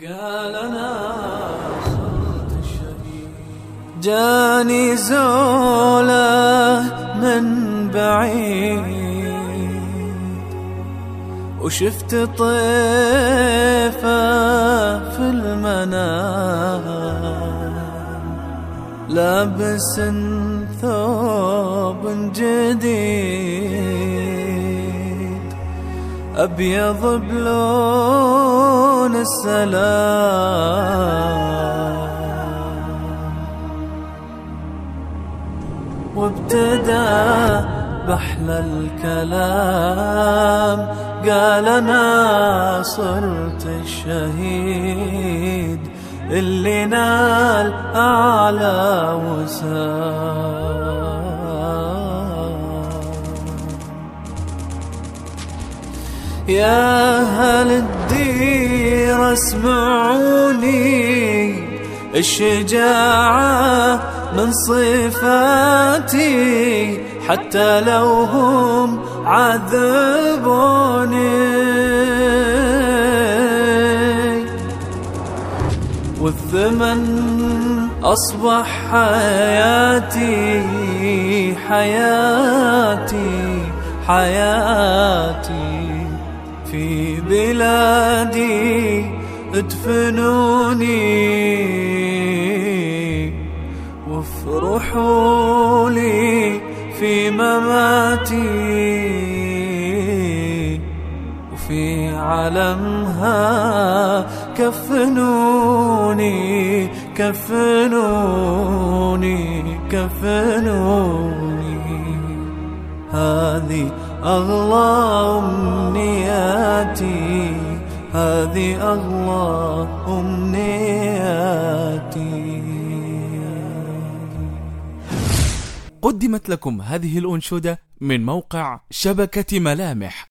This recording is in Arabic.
قال أنا صرت الشهيد جاني زولة من بعيد. وشفت طيفة في المنام. لابس ثوب جديد. أبيض بلون السلام. وابتدى بحلى الكلام. قال أنا صرت الشهيد اللي نال أعلى وسام. يا أهل الدير اسمعوني. الشجاعة من صفاتي حتى لو هم عذبوني. والثمن أصبح حياتي حياتي حياتي. في بلادي ادفنوني. وافرحوا لي في مماتي. وفي علمها كفنوني كفنوني كفنوني. هذه أغلى أمنياتي هذه أغلى أمنياتي قدمت لكم هذه الأنشودة من موقع شبكة ملامح.